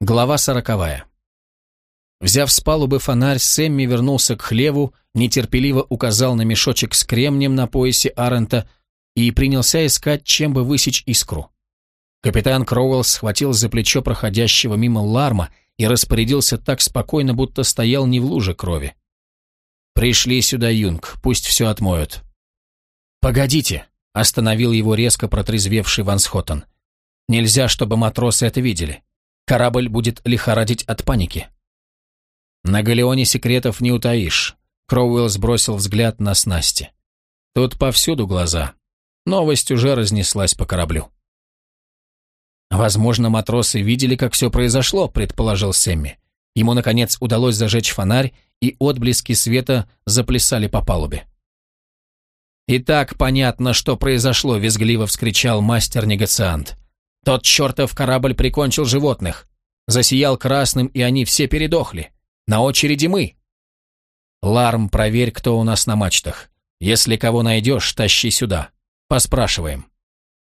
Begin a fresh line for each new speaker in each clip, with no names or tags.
Глава сороковая. Взяв с палубы фонарь, Сэмми вернулся к хлеву, нетерпеливо указал на мешочек с кремнем на поясе Арента и принялся искать, чем бы высечь искру. Капитан Кроуэлл схватил за плечо проходящего мимо Ларма и распорядился так спокойно, будто стоял не в луже крови. «Пришли сюда, Юнг, пусть все отмоют». «Погодите», — остановил его резко протрезвевший Ван Схоттен. «Нельзя, чтобы матросы это видели. Корабль будет лихорадить от паники. На галеоне секретов не утаишь. Кроуэлл сбросил взгляд на снасти. Тут повсюду глаза. Новость уже разнеслась по кораблю. «Возможно, матросы видели, как все произошло», — предположил Сэмми. Ему, наконец, удалось зажечь фонарь, и отблески света заплясали по палубе. «И так понятно, что произошло», — визгливо вскричал мастер-негациант. Тот чертов корабль прикончил животных. Засиял красным, и они все передохли. На очереди мы. Ларм, проверь, кто у нас на мачтах. Если кого найдешь, тащи сюда. Поспрашиваем.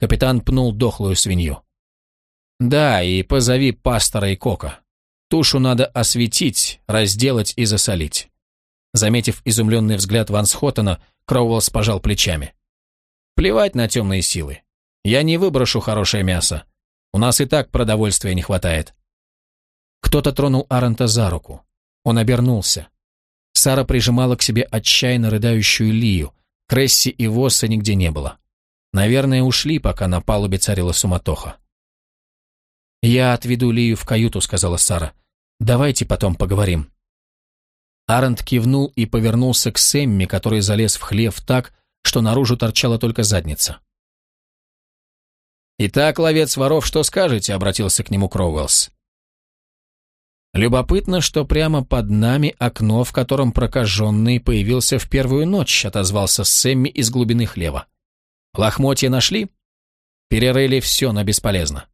Капитан пнул дохлую свинью. Да, и позови пастора и кока. Тушу надо осветить, разделать и засолить. Заметив изумленный взгляд Ван Схоттена, Кроуэллс пожал плечами. Плевать на темные силы. Я не выброшу хорошее мясо. У нас и так продовольствия не хватает. Кто-то тронул Арента за руку. Он обернулся. Сара прижимала к себе отчаянно рыдающую Лию. Кресси и Восса нигде не было. Наверное, ушли, пока на палубе царила суматоха. «Я отведу Лию в каюту», — сказала Сара. «Давайте потом поговорим». Арент кивнул и повернулся к Сэмми, который залез в хлев так, что наружу торчала только задница. «Итак, ловец воров, что скажете?» — обратился к нему Кроуэллс. «Любопытно, что прямо под нами окно, в котором прокаженный появился в первую ночь», — отозвался Сэмми из глубины хлева. «Лохмотья нашли?» «Перерыли все, но бесполезно».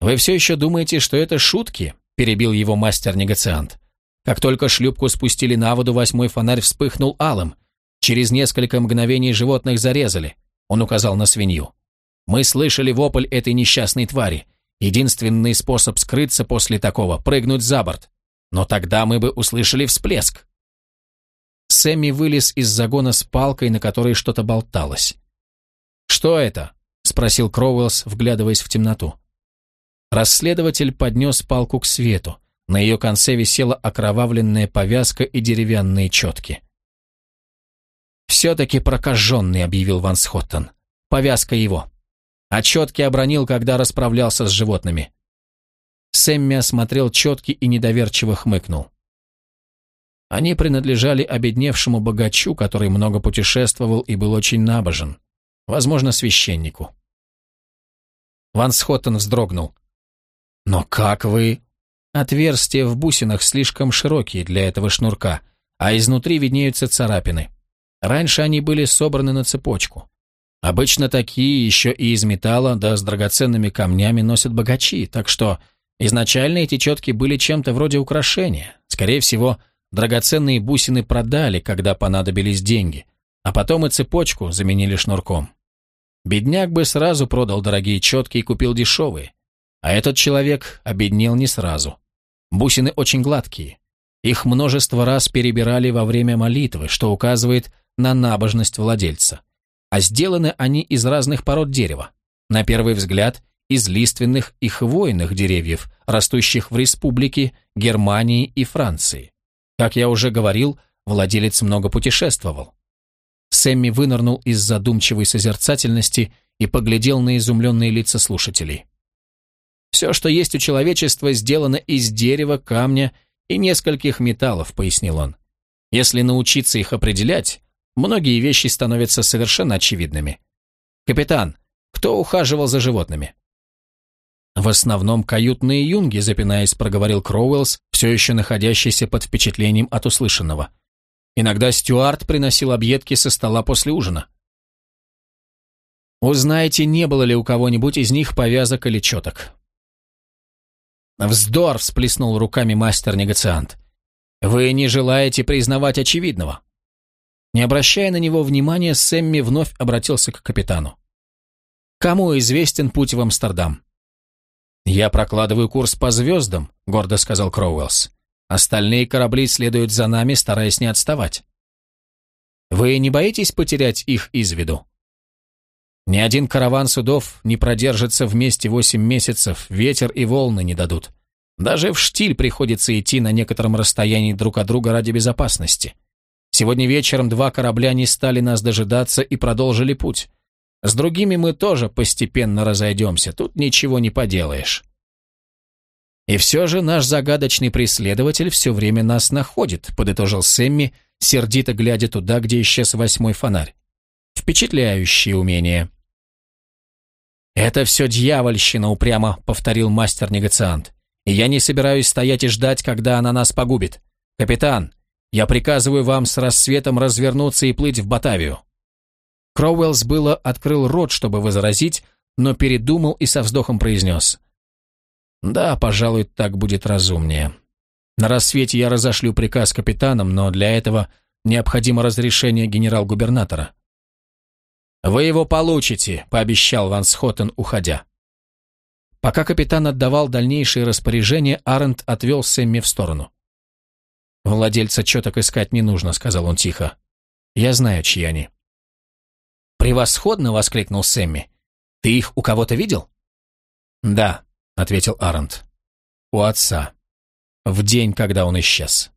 «Вы все еще думаете, что это шутки?» — перебил его мастер-негациант. Как только шлюпку спустили на воду, восьмой фонарь вспыхнул алым. Через несколько мгновений животных зарезали. Он указал на свинью. Мы слышали вопль этой несчастной твари. Единственный способ скрыться после такого — прыгнуть за борт. Но тогда мы бы услышали всплеск. Сэмми вылез из загона с палкой, на которой что-то болталось. «Что это?» — спросил Кроуэллс, вглядываясь в темноту. Расследователь поднес палку к свету. На ее конце висела окровавленная повязка и деревянные четки. «Все-таки прокаженный», — объявил Ван Схоттон. «Повязка его» а четки обронил, когда расправлялся с животными. Сэмми осмотрел четки и недоверчиво хмыкнул. Они принадлежали обедневшему богачу, который много путешествовал и был очень набожен. Возможно, священнику. Ван Схоттен вздрогнул. «Но как вы...» Отверстия в бусинах слишком широкие для этого шнурка, а изнутри виднеются царапины. Раньше они были собраны на цепочку. Обычно такие еще и из металла, да с драгоценными камнями носят богачи, так что изначально эти четки были чем-то вроде украшения. Скорее всего, драгоценные бусины продали, когда понадобились деньги, а потом и цепочку заменили шнурком. Бедняк бы сразу продал дорогие четки и купил дешевые. А этот человек обеднел не сразу. Бусины очень гладкие. Их множество раз перебирали во время молитвы, что указывает на набожность владельца а сделаны они из разных пород дерева. На первый взгляд, из лиственных и хвойных деревьев, растущих в республике, Германии и Франции. Как я уже говорил, владелец много путешествовал. Сэмми вынырнул из задумчивой созерцательности и поглядел на изумленные лица слушателей. «Все, что есть у человечества, сделано из дерева, камня и нескольких металлов», — пояснил он. «Если научиться их определять, многие вещи становятся совершенно очевидными. Капитан, кто ухаживал за животными? В основном каютные юнги, запинаясь, проговорил Кроуэллс, все еще находящийся под впечатлением от услышанного. Иногда Стюарт приносил объедки со стола после ужина. Узнайте, не было ли у кого-нибудь из них повязок или четок. «Вздор!» — всплеснул руками мастер-негациант. «Вы не желаете признавать очевидного. Не обращая на него внимания, Сэмми вновь обратился к капитану. «Кому известен путь в Амстердам?» «Я прокладываю курс по звездам», — гордо сказал Кроуэллс. «Остальные корабли следуют за нами, стараясь не отставать». «Вы не боитесь потерять их из виду?» «Ни один караван судов не продержится вместе восемь месяцев, ветер и волны не дадут. Даже в штиль приходится идти на некотором расстоянии друг от друга ради безопасности. Сегодня вечером два корабля не стали нас дожидаться и продолжили путь. С другими мы тоже постепенно разойдемся, тут ничего не поделаешь. И все же наш загадочный преследователь все время нас находит, подытожил Сэмми, сердито глядя туда, где исчез восьмой фонарь. Впечатляющее умение. «Это все дьявольщина», — упрямо повторил мастер-негациант. «И я не собираюсь стоять и ждать, когда она нас погубит. Капитан, я приказываю вам с рассветом развернуться и плыть в Батавию». Кроуэллс было открыл рот, чтобы возразить, но передумал и со вздохом произнес. «Да, пожалуй, так будет разумнее. На рассвете я разошлю приказ капитанам, но для этого необходимо разрешение генерал-губернатора». «Вы его получите», — пообещал Ван Схоттен, уходя. Пока капитан отдавал дальнейшие распоряжения, Арент отвел Сэмми в сторону. «Владельца четок искать не нужно», — сказал он тихо. «Я знаю, чьи они». «Превосходно!» — воскликнул Сэмми. «Ты их у кого-то видел?» «Да», — ответил Арент. «У отца. В день, когда он исчез».